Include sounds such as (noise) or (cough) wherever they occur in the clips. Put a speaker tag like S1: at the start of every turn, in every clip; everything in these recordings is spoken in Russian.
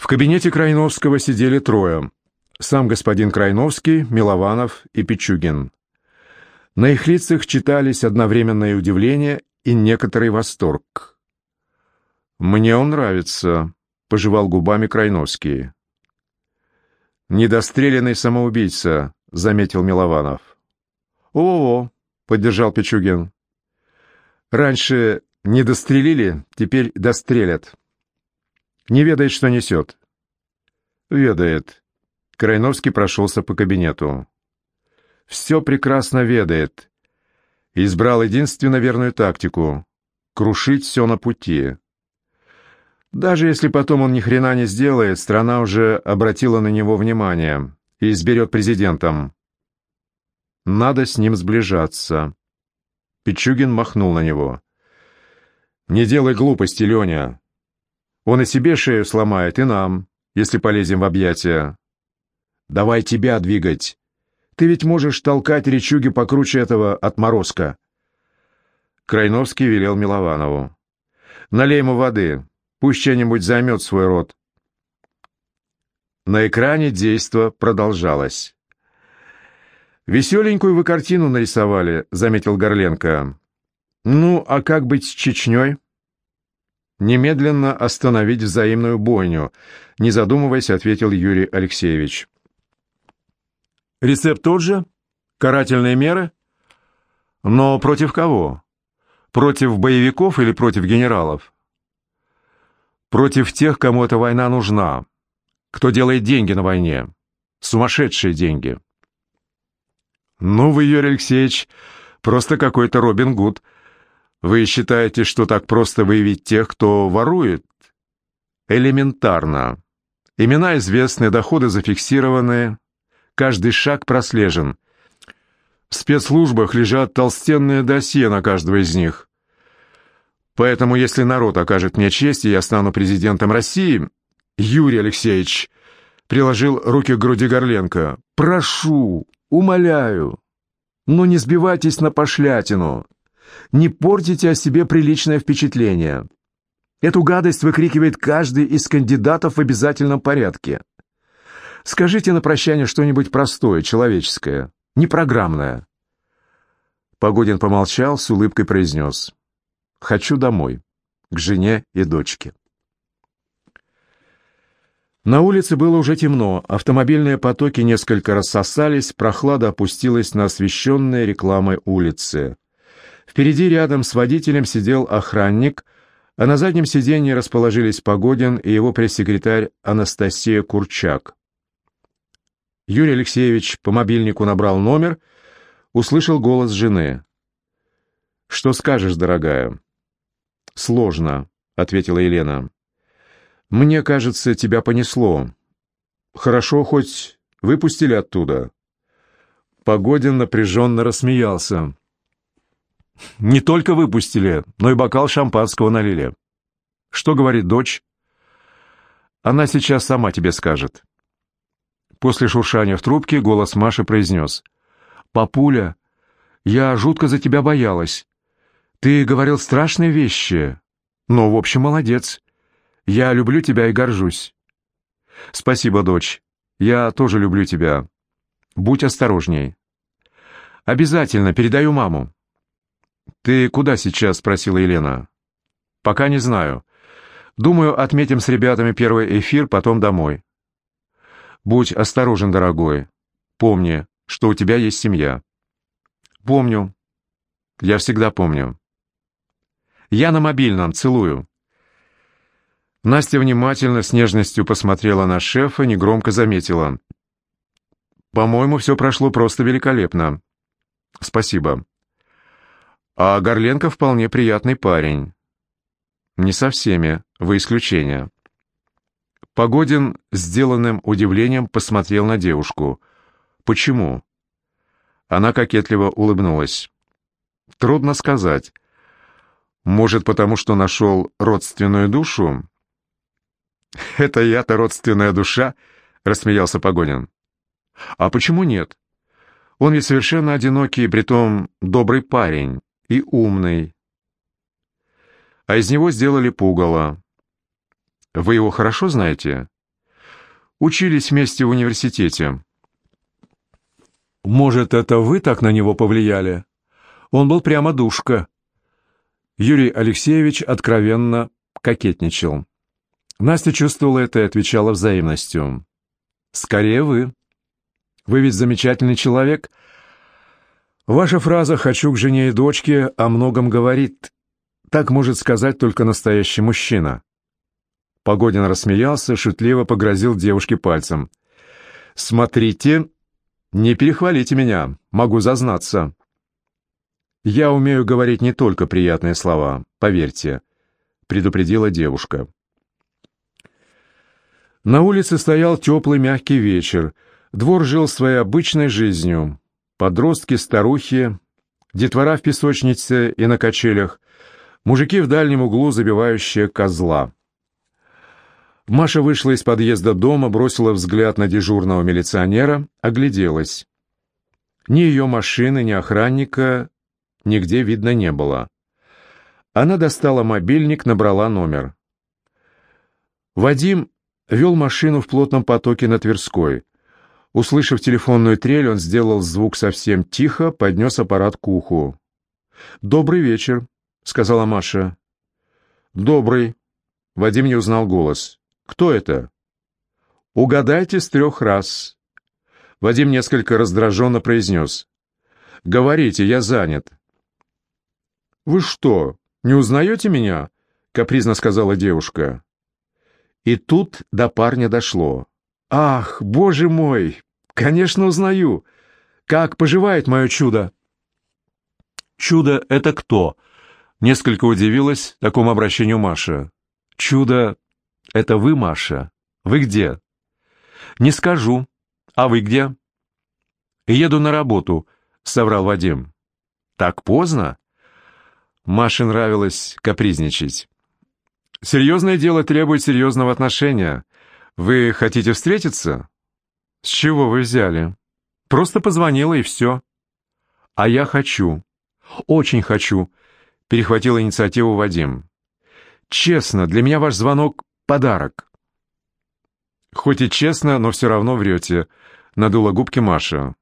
S1: В кабинете Крайновского сидели трое. Сам господин Крайновский, Милованов и Пичугин. На их лицах читались одновременное удивление и некоторый восторг. «Мне он нравится», — пожевал губами Крайновский. «Недостреленный самоубийца», — заметил Милованов. «О-о-о», — поддержал Пичугин. «Раньше не дострелили, теперь дострелят». Не ведает, что несет. Ведает. Крайновский прошелся по кабинету. Все прекрасно ведает. Избрал единственно верную тактику — крушить все на пути. Даже если потом он ни хрена не сделает, страна уже обратила на него внимание и изберет президентом. Надо с ним сближаться. Пичугин махнул на него. «Не делай глупости, Леня. Он и себе шею сломает, и нам, если полезем в объятия. Давай тебя двигать. Ты ведь можешь толкать речуги покруче этого отморозка. Крайновский велел Милованову. Налей ему воды, пусть что-нибудь займет свой рот. На экране действо продолжалось. «Веселенькую вы картину нарисовали», — заметил Горленко. «Ну, а как быть с Чечней?» Немедленно остановить взаимную бойню, не задумываясь, ответил Юрий Алексеевич. Рецепт тот же? Карательные меры? Но против кого? Против боевиков или против генералов? Против тех, кому эта война нужна. Кто делает деньги на войне. Сумасшедшие деньги. Ну вы, Юрий Алексеевич, просто какой-то Робин Гуд — вы считаете, что так просто выявить тех, кто ворует? Элементарно. Имена известны, доходы зафиксированы, каждый шаг прослежен. В спецслужбах лежат толстенные досье на каждого из них. Поэтому, если народ окажет мне честь, и я стану президентом России, Юрий Алексеевич приложил руки к груди Горленко. «Прошу, умоляю, но не сбивайтесь на пошлятину. Не портите о себе приличное впечатление. Эту гадость выкрикивает каждый из кандидатов в обязательном порядке. Скажите на прощание что-нибудь простое, человеческое, непрограммное. Погодин помолчал, с улыбкой произнес. «Хочу домой, к жене и дочке». На улице было уже темно, автомобильные потоки несколько рассосались, прохлада опустилась на освещенные рекламой улицы. Впереди рядом с водителем сидел охранник, а на заднем сиденье расположились Погодин и его пресс-секретарь Анастасия Курчак. Юрий Алексеевич по мобильнику набрал номер, услышал голос жены. «Что скажешь, дорогая?» «Сложно», — ответила Елена. «Мне кажется, тебя понесло. Хорошо, хоть выпустили оттуда». Погодин напряженно рассмеялся. Не только выпустили, но и бокал шампанского налили. Что говорит дочь? Она сейчас сама тебе скажет. После шуршания в трубке голос Маши произнес. «Папуля, я жутко за тебя боялась. Ты говорил страшные вещи, но, в общем, молодец. Я люблю тебя и горжусь». «Спасибо, дочь. Я тоже люблю тебя. Будь осторожней». «Обязательно передаю маму». «Ты куда сейчас?» — спросила Елена. «Пока не знаю. Думаю, отметим с ребятами первый эфир, потом домой». «Будь осторожен, дорогой. Помни, что у тебя есть семья». «Помню. Я всегда помню». «Я на мобильном. Целую». Настя внимательно, с нежностью посмотрела на шефа, негромко заметила. «По-моему, все прошло просто великолепно». «Спасибо». А Горленко вполне приятный парень. Не со всеми, вы исключение. Погодин сделанным удивлением посмотрел на девушку. Почему? Она кокетливо улыбнулась. Трудно сказать. Может, потому что нашел родственную душу? (laughs) «Это я-то родственная душа?» — рассмеялся Погодин. «А почему нет? Он ведь совершенно одинокий, притом добрый парень и умный. А из него сделали пугало. Вы его хорошо знаете? Учились вместе в университете. Может, это вы так на него повлияли? Он был прямо душка. Юрий Алексеевич откровенно кокетничал. Настя чувствовала это и отвечала взаимностью. «Скорее вы. Вы ведь замечательный человек. Ваша фраза «хочу к жене и дочке» о многом говорит. Так может сказать только настоящий мужчина». Погодин рассмеялся, шутливо погрозил девушке пальцем. «Смотрите, не перехвалите меня, могу зазнаться». «Я умею говорить не только приятные слова, поверьте», — предупредила девушка. На улице стоял теплый мягкий вечер. Двор жил своей обычной жизнью. Подростки, старухи, детвора в песочнице и на качелях, мужики в дальнем углу, забивающие козла. Маша вышла из подъезда дома, бросила взгляд на дежурного милиционера, огляделась. Ни ее машины, ни охранника нигде видно не было. Она достала мобильник, набрала номер. Вадим вел машину в плотном потоке на Тверской. Услышав телефонную трель, он сделал звук совсем тихо, поднес аппарат к уху. «Добрый вечер», — сказала Маша. «Добрый». Вадим не узнал голос. «Кто это?» «Угадайте с трех раз». Вадим несколько раздраженно произнес. «Говорите, я занят». «Вы что, не узнаете меня?» — капризно сказала девушка. И тут до парня дошло. «Ах, боже мой! Конечно, узнаю! Как поживает мое чудо?» «Чудо — это кто?» — несколько удивилась такому обращению Маша. «Чудо — это вы, Маша. Вы где?» «Не скажу. А вы где?» «Еду на работу», — соврал Вадим. «Так поздно?» Маше нравилось капризничать. Серьезное дело требует серьезного отношения. Вы хотите встретиться? С чего вы взяли? Просто позвонила и все. А я хочу. Очень хочу. Перехватил инициативу Вадим. Честно, для меня ваш звонок — подарок. Хоть и честно, но все равно врете. Надула губки Маша.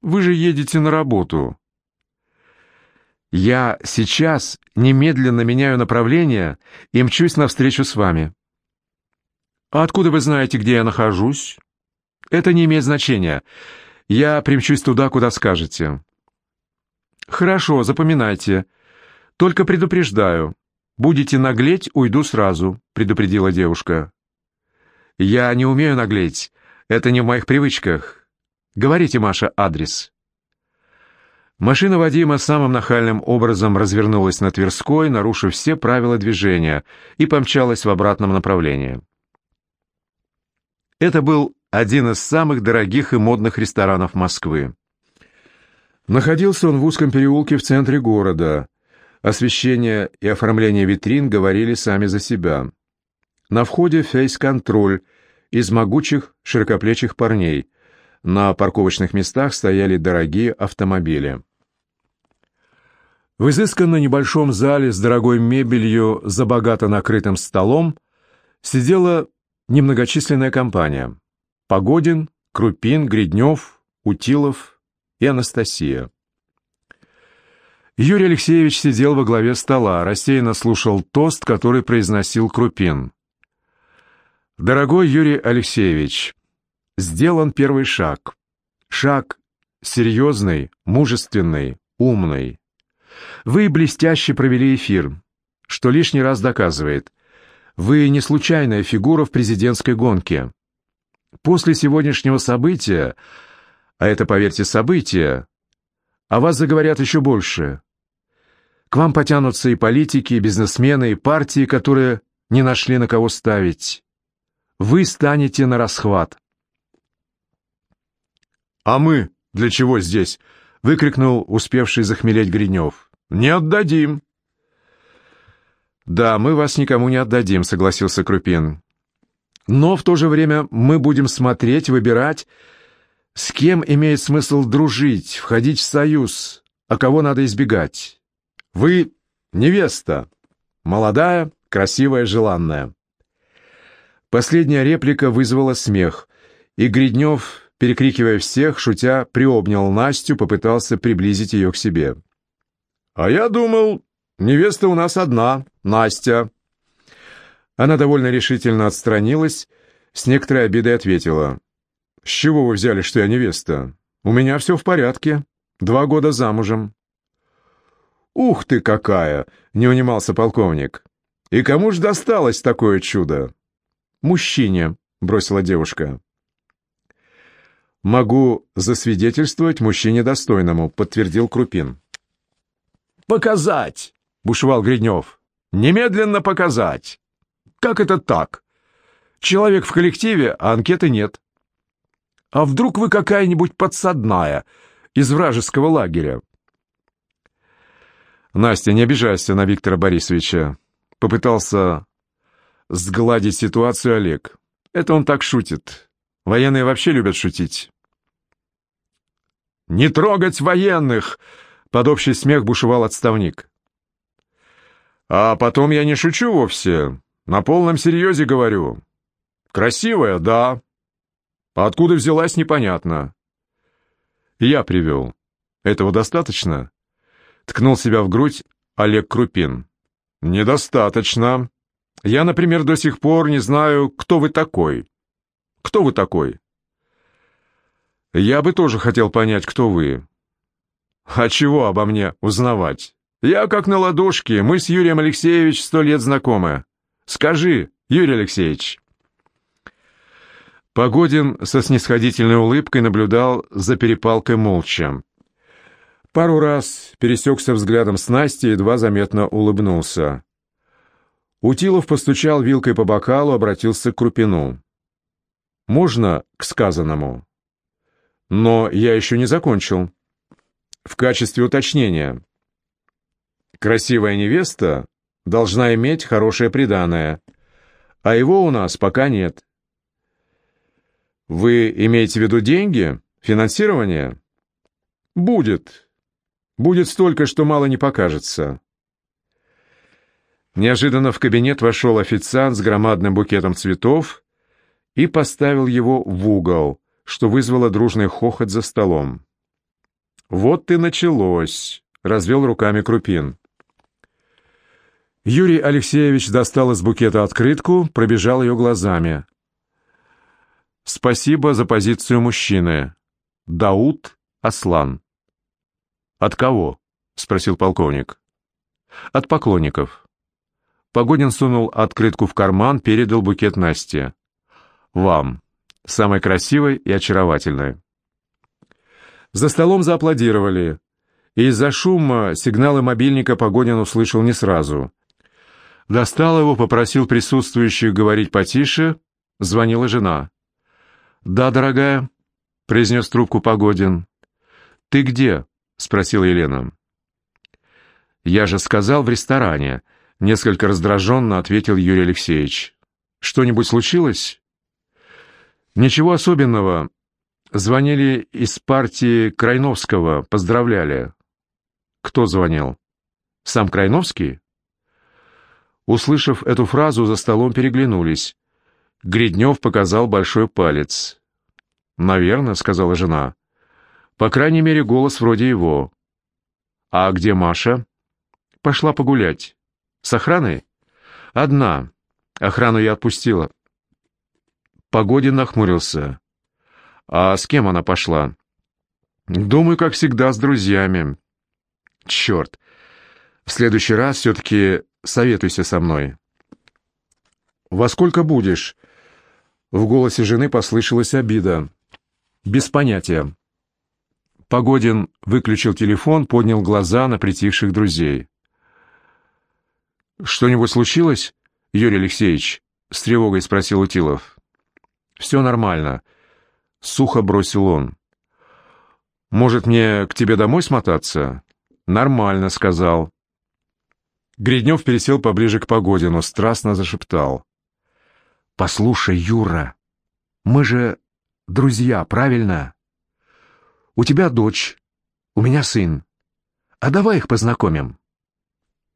S1: Вы же едете на работу. Я сейчас немедленно меняю направление и мчусь навстречу с вами. А откуда вы знаете, где я нахожусь? Это не имеет значения. Я примчусь туда, куда скажете. Хорошо, запоминайте. Только предупреждаю. Будете наглеть, уйду сразу, предупредила девушка. Я не умею наглеть. Это не в моих привычках. Говорите, Маша, адрес. Машина Вадима самым нахальным образом развернулась на Тверской, нарушив все правила движения, и помчалась в обратном направлении. Это был один из самых дорогих и модных ресторанов Москвы. Находился он в узком переулке в центре города. Освещение и оформление витрин говорили сами за себя. На входе фейс-контроль из могучих широкоплечих парней – на парковочных местах стояли дорогие автомобили. В изысканно небольшом зале с дорогой мебелью за богато накрытым столом сидела немногочисленная компания. Погодин, Крупин, Гриднев, Утилов и Анастасия. Юрий Алексеевич сидел во главе стола, рассеянно слушал тост, который произносил Крупин. «Дорогой Юрий Алексеевич, сделан первый шаг. Шаг серьезный, мужественный, умный. Вы блестяще провели эфир, что лишний раз доказывает. Вы не случайная фигура в президентской гонке. После сегодняшнего события, а это, поверьте, событие, о вас заговорят еще больше. К вам потянутся и политики, и бизнесмены, и партии, которые не нашли на кого ставить. Вы станете на расхват. «А мы для чего здесь?» — выкрикнул успевший захмелеть Гринев. «Не отдадим!» «Да, мы вас никому не отдадим», — согласился Крупин. «Но в то же время мы будем смотреть, выбирать, с кем имеет смысл дружить, входить в союз, а кого надо избегать. Вы невеста, молодая, красивая, желанная». Последняя реплика вызвала смех — И Гриднев, перекрикивая всех, шутя, приобнял Настю, попытался приблизить ее к себе. «А я думал, невеста у нас одна, Настя». Она довольно решительно отстранилась, с некоторой обидой ответила. «С чего вы взяли, что я невеста? У меня все в порядке. Два года замужем». «Ух ты какая!» — не унимался полковник. «И кому ж досталось такое чудо?» «Мужчине», — бросила девушка. «Могу засвидетельствовать мужчине достойному», — подтвердил Крупин.
S2: «Показать!» — бушевал Гриднев. «Немедленно показать!» «Как это так? Человек в коллективе, а анкеты нет. А вдруг вы какая-нибудь подсадная из вражеского лагеря?»
S1: «Настя, не обижайся на Виктора Борисовича», — попытался сгладить ситуацию Олег. «Это он так шутит. Военные вообще любят шутить».
S2: «Не трогать военных!» — под общий смех бушевал отставник. «А потом я не шучу вовсе. На полном серьезе говорю. Красивая, да. А откуда взялась, непонятно.
S1: Я привел. Этого достаточно?» Ткнул себя в грудь Олег Крупин.
S2: «Недостаточно. Я, например, до сих пор не знаю, кто вы такой. Кто вы такой?»
S1: «Я бы тоже хотел понять, кто вы».
S2: «А чего обо мне узнавать? Я как на ладошке, мы с Юрием Алексеевичем сто лет знакомы. Скажи, Юрий Алексеевич».
S1: Погодин со снисходительной улыбкой наблюдал за перепалкой молча. Пару раз пересекся взглядом с Настей и едва заметно улыбнулся. Утилов постучал вилкой по бокалу, обратился к Крупину. «Можно к сказанному?» «Но я еще не закончил. В качестве уточнения. Красивая невеста должна иметь хорошее приданое, а его у нас пока нет». «Вы имеете в виду деньги? Финансирование?» «Будет», Будет столько, что мало не покажется. Неожиданно в кабинет вошел официант с громадным букетом цветов и поставил его в угол, что вызвало дружный хохот за столом. «Вот и началось», — развел руками Крупин. Юрий Алексеевич достал из букета открытку, пробежал ее глазами. «Спасибо за позицию мужчины. Дауд Аслан». «От кого?» — спросил полковник. «От поклонников». Погодин сунул открытку в карман, передал букет Насте. «Вам. Самой красивой и очаровательной». За столом зааплодировали. И из-за шума сигналы мобильника Погодин услышал не сразу. Достал его, попросил присутствующих говорить потише. Звонила жена. «Да, дорогая», — произнес трубку Погодин. «Ты где?» — спросила Елена. «Я же сказал в ресторане», — несколько раздраженно ответил Юрий Алексеевич. «Что-нибудь случилось?» «Ничего особенного. Звонили из партии Крайновского, поздравляли». «Кто звонил? Сам Крайновский?» Услышав эту фразу, за столом переглянулись. Гриднев показал большой палец. «Наверно», — сказала жена. По крайней мере, голос вроде его. «А где Маша?» «Пошла погулять. С охраной?» «Одна. Охрану я отпустила». Погодин нахмурился. «А с кем она пошла?» «Думаю, как всегда, с друзьями». «Черт! В следующий раз все-таки советуйся со мной». «Во сколько будешь?» В голосе жены послышалась обида. «Без понятия». Погодин выключил телефон, поднял глаза на притихших друзей. «Что-нибудь случилось, Юрий Алексеевич?» — с тревогой спросил Утилов. «Все нормально», — сухо бросил он. «Может, мне к тебе домой смотаться?» «Нормально», — сказал. Гриднев пересел поближе к Погодину, страстно зашептал. «Послушай, Юра, мы же друзья, правильно?» У тебя дочь, у меня сын. А давай их познакомим.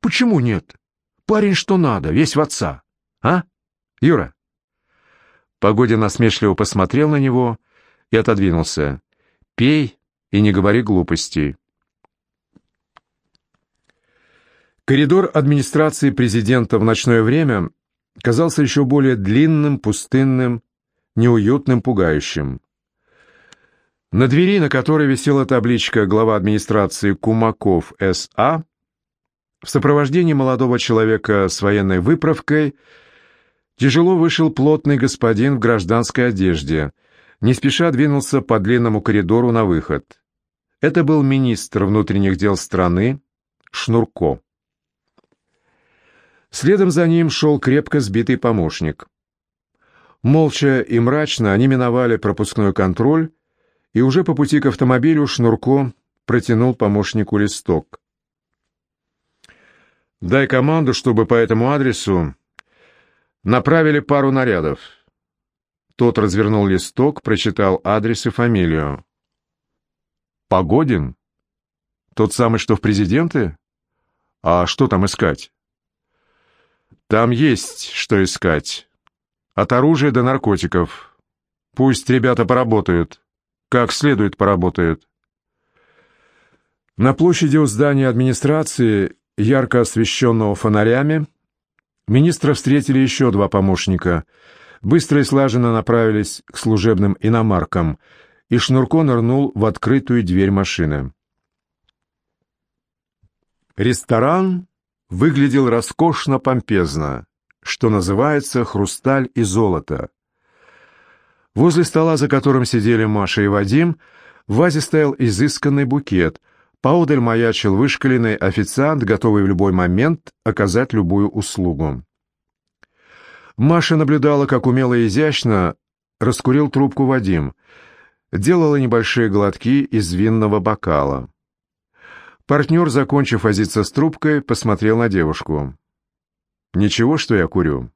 S1: Почему нет? Парень что надо, весь в отца. А, Юра? Погодин насмешливо посмотрел на него и отодвинулся. «Пей и не говори глупостей». Коридор администрации президента в ночное время казался еще более длинным, пустынным, неуютным, пугающим. На двери, на которой висела табличка глава администрации Кумаков С.А., в сопровождении молодого человека с военной выправкой тяжело вышел плотный господин в гражданской одежде, не спеша двинулся по длинному коридору на выход. Это был министр внутренних дел страны Шнурко. Следом за ним шел крепко сбитый помощник. Молча и мрачно они миновали пропускной контроль, и уже по пути к автомобилю Шнурко протянул помощнику листок. «Дай команду, чтобы по этому адресу направили пару нарядов». Тот развернул листок, прочитал адрес и фамилию. «Погодин? Тот самый, что в президенты? А что там искать?» «Там есть что искать. От оружия до наркотиков. Пусть ребята поработают. Как следует поработают». На площади у здания администрации ярко освещенного фонарями, министра встретили еще два помощника. Быстро и слаженно направились к служебным иномаркам, и Шнурко нырнул в открытую дверь машины. Ресторан выглядел роскошно-помпезно, что называется «хрусталь и золото». Возле стола, за которым сидели Маша и Вадим, в вазе стоял изысканный букет, Поодаль маячил вышкаленный официант, готовый в любой момент оказать любую услугу. Маша наблюдала, как умело и изящно раскурил трубку Вадим, делала небольшие глотки из винного бокала. Партнер, закончив возиться с трубкой, посмотрел на девушку. «Ничего, что я курю?»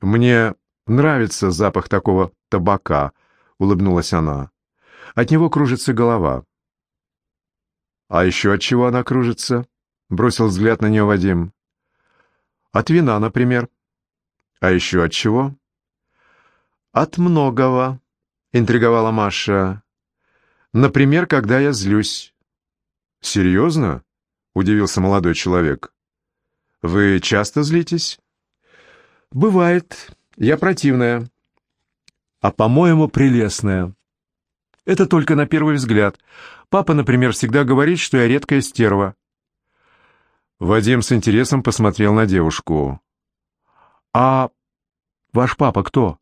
S1: «Мне нравится запах такого табака», — улыбнулась она. «От него кружится голова». «А еще от чего она кружится?» — бросил взгляд на нее Вадим. «От вина, например». «А еще от чего?» «От многого», — интриговала Маша. «Например, когда я злюсь». «Серьезно?» — удивился молодой человек. «Вы часто злитесь?» «Бывает. Я противная». «А, по-моему, прелестная». «Это только на первый взгляд. Папа, например, всегда говорит, что я редкая стерва. Вадим с интересом посмотрел на девушку. «А ваш папа кто?»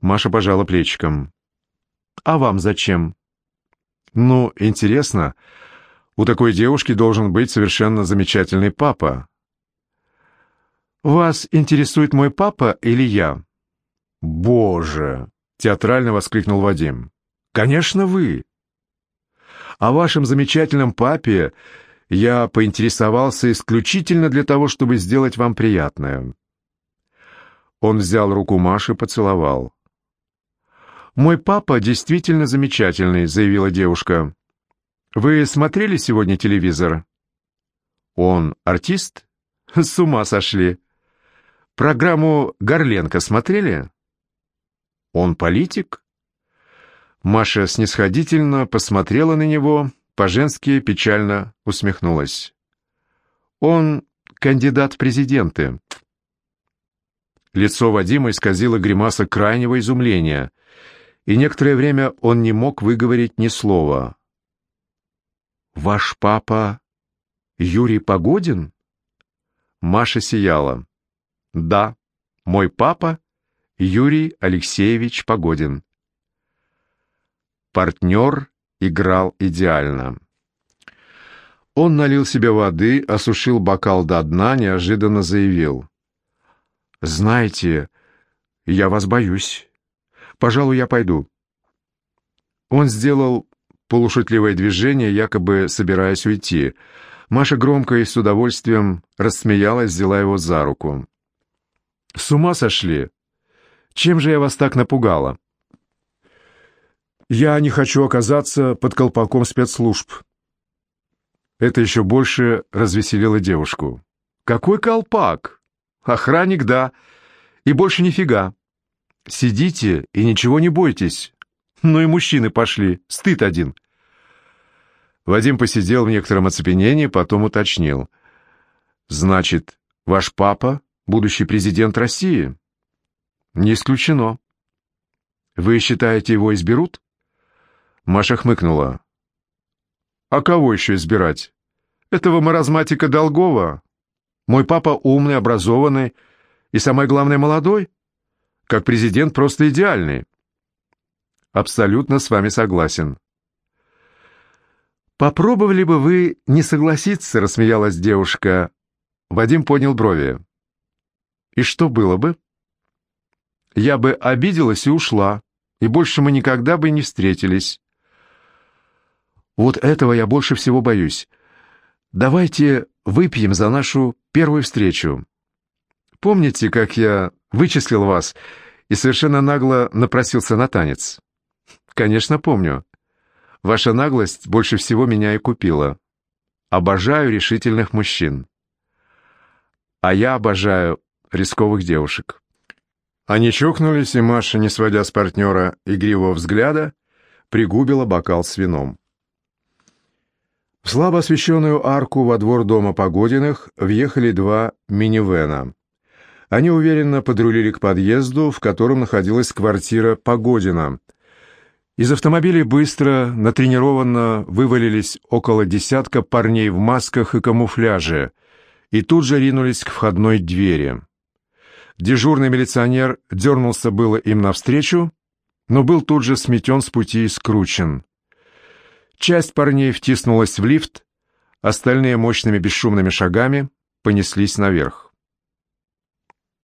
S1: Маша пожала плечиком. «А вам зачем?» «Ну, интересно. У такой девушки должен быть совершенно замечательный папа». «Вас интересует мой папа или я?» «Боже!» — театрально воскликнул Вадим. «Конечно, вы. О вашем замечательном папе я поинтересовался исключительно для того, чтобы сделать вам приятное». Он взял руку Маши поцеловал. «Мой папа действительно замечательный», — заявила девушка. «Вы смотрели сегодня телевизор?» «Он артист?» «С ума сошли!» «Программу Горленко смотрели?» «Он политик?» Маша снисходительно посмотрела на него, по-женски печально усмехнулась. «Он кандидат в президенты». Лицо Вадима исказило гримаса крайнего изумления, и некоторое время он не мог выговорить ни слова. «Ваш папа Юрий Погодин?» Маша сияла. «Да, мой папа Юрий Алексеевич Погодин». Партнер играл идеально. Он налил себе воды, осушил бокал до дна, неожиданно заявил. «Знаете, я вас боюсь. Пожалуй, я пойду». Он сделал полушутливое движение, якобы собираясь уйти. Маша громко и с удовольствием рассмеялась, взяла его за руку. «С ума сошли? Чем же я вас так напугала?» Я не хочу оказаться под колпаком спецслужб. Это еще больше развеселило девушку. Какой колпак? Охранник, да. И больше нифига. Сидите и ничего не бойтесь. Ну и мужчины пошли, стыд один. Вадим посидел в некотором оцепенении, потом уточнил. «Значит, ваш папа — будущий президент России?» «Не исключено». «Вы считаете, его изберут?» Маша хмыкнула. «А кого еще избирать? Этого маразматика Долгова? Мой папа умный, образованный и, самое главное, молодой. Как президент просто идеальный». «Абсолютно с вами согласен». «Попробовали бы вы не согласиться?» — рассмеялась девушка. Вадим поднял брови. «И что было бы?» «Я бы обиделась и ушла, и больше мы никогда бы не встретились». «Вот этого я больше всего боюсь. Давайте выпьем за нашу первую встречу. Помните, как я вычислил вас и совершенно нагло напросился на танец?» «Конечно, помню. Ваша наглость больше всего меня и купила. Обожаю решительных мужчин. А я обожаю рисковых девушек». Они чокнулись, и Маша, не сводя с партнера игривого взгляда, пригубила бокал с вином. В слабо освещенную арку во двор дома Погодиных въехали два минивэна. Они уверенно подрулили к подъезду, в котором находилась квартира Погодина. Из автомобилей быстро, натренированно вывалились около десятка парней в масках и камуфляже и тут же ринулись к входной двери. Дежурный милиционер дернулся было им навстречу, но был тут же сметен с пути и скручен. Часть парней втиснулась в лифт, остальные мощными бесшумными шагами понеслись наверх.